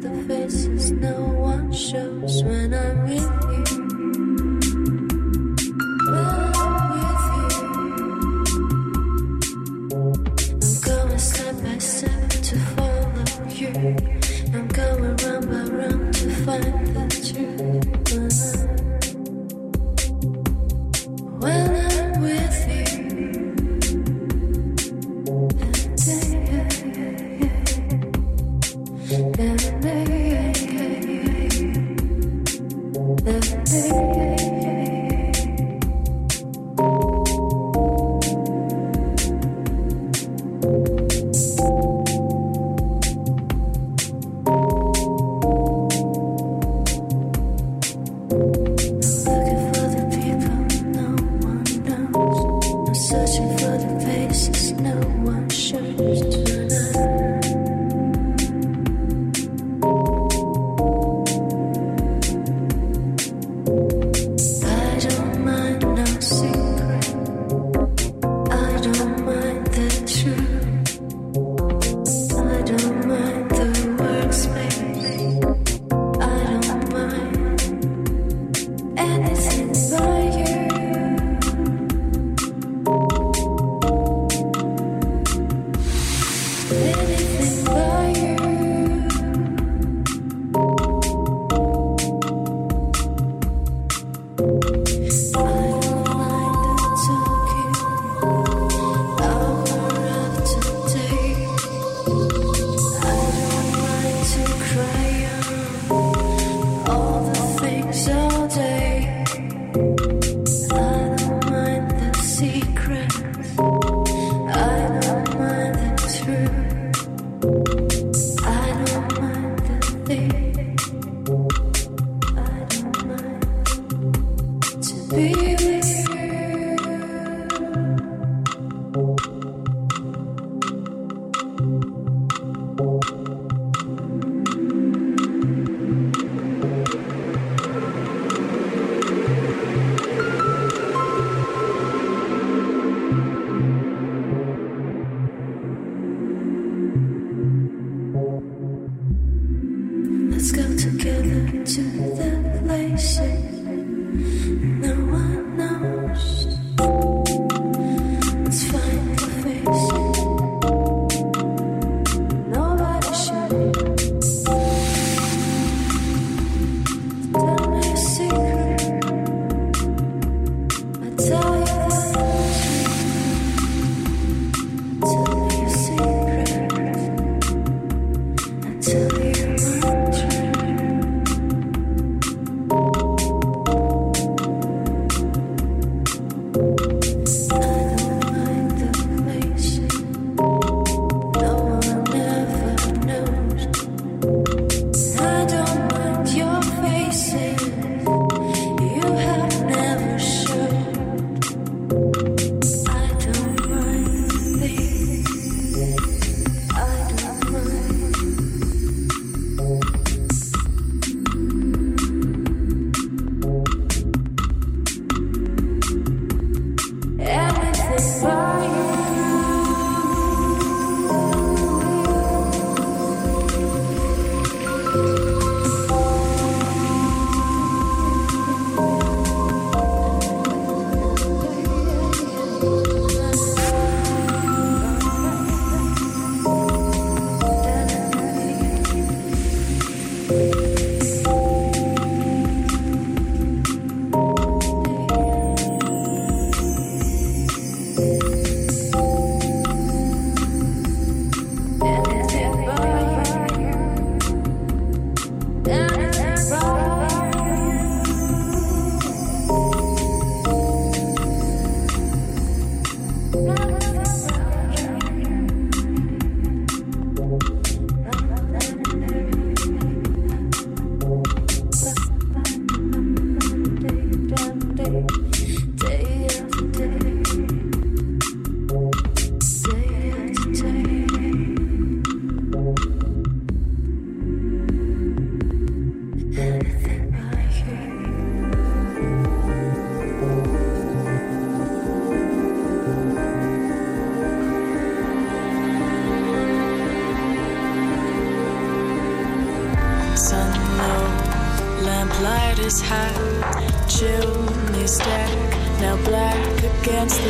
the faces no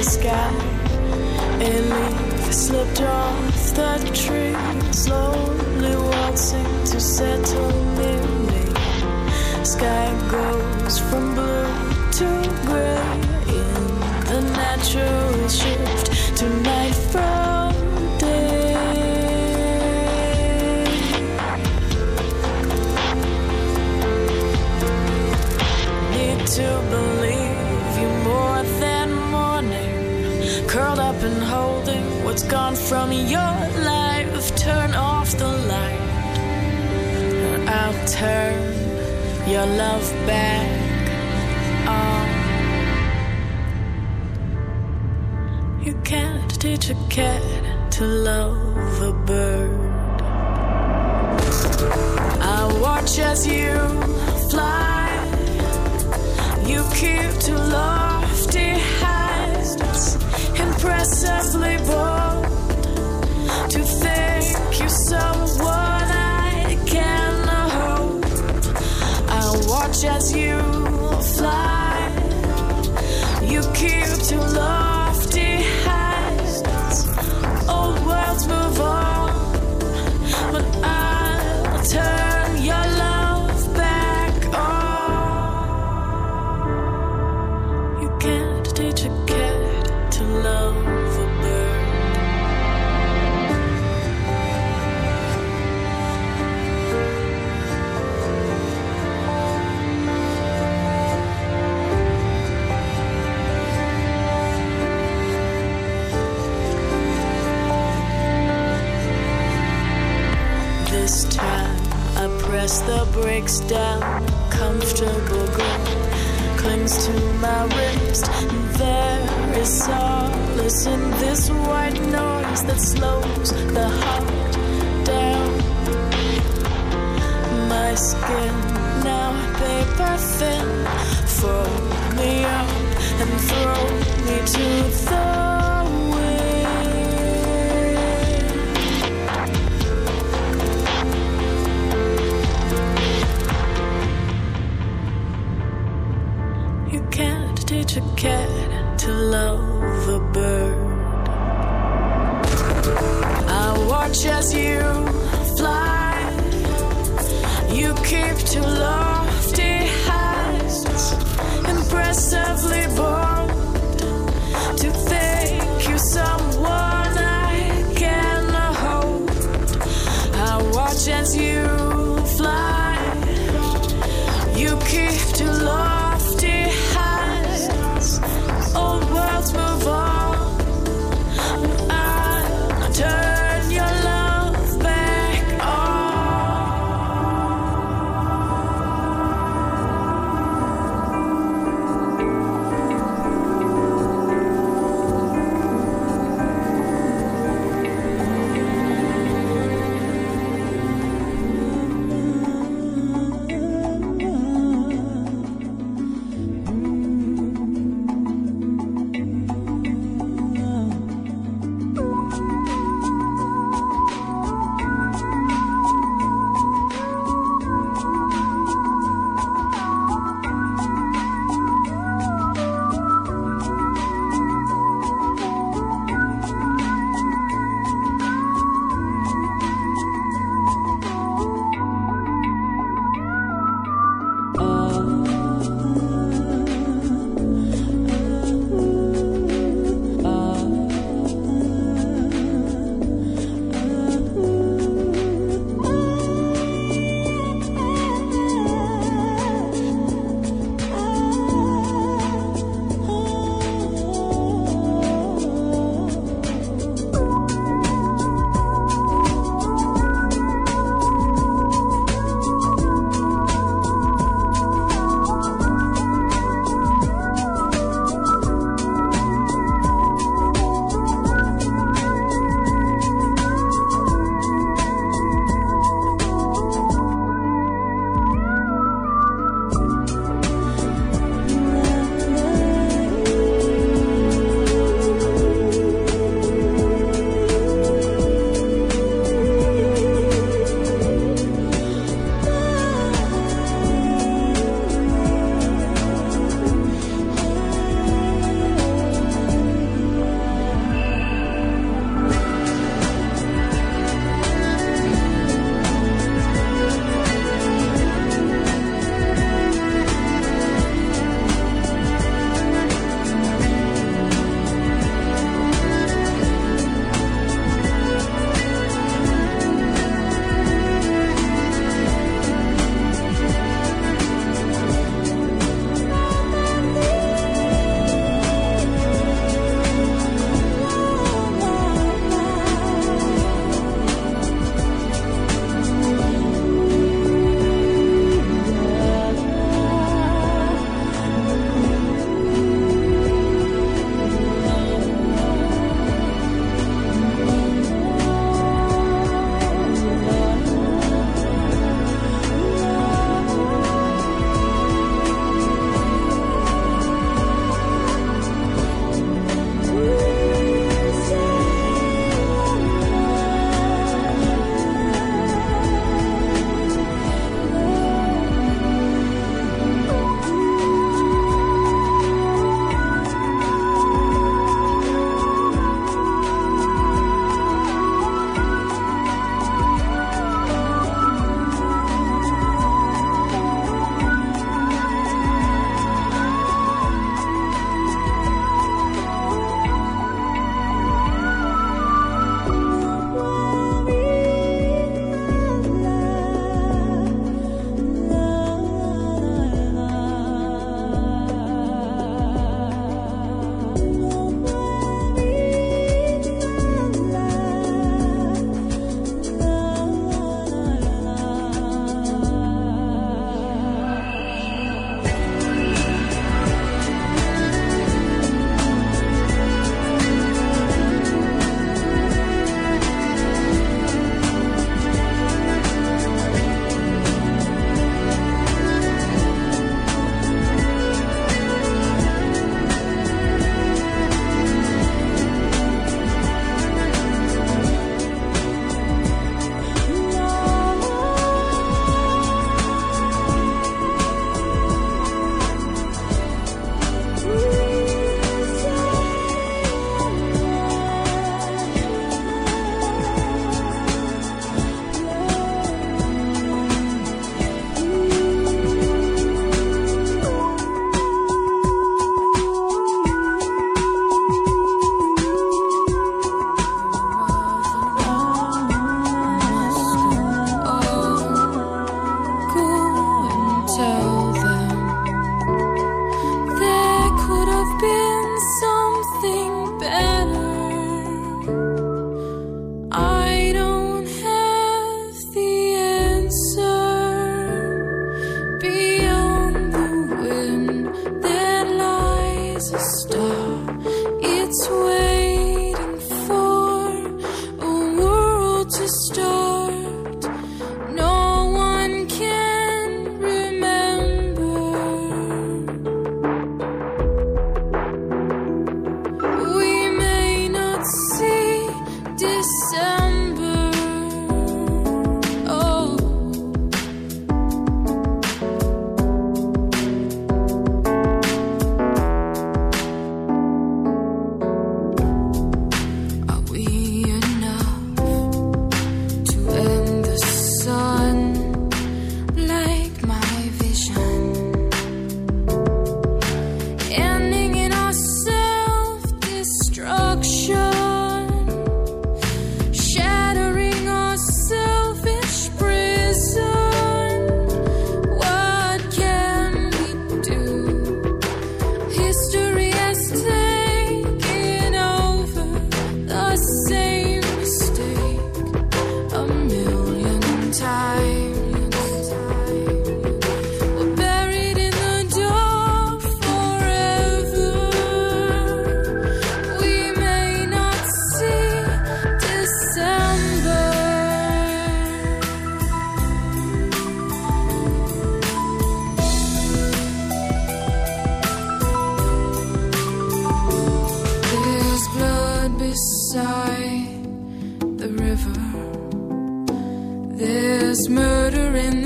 sky. A leaf slipped off the tree, slowly waltzing to settle near me. Sky goes from blue to gray in the natural shift to night And holding what's gone from your life. Turn off the light. I'll turn your love back on. You can't teach a cat to love a bird. I watch as you fly. You keep to heights, impressively bold. To think you're someone I can hold. I watch as you fly. You keep to lofty heights. Old worlds move on, but I'll turn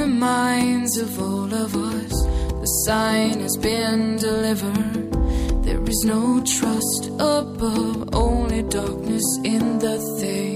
the minds of all of us. The sign has been delivered. There is no trust above, only darkness in the thing.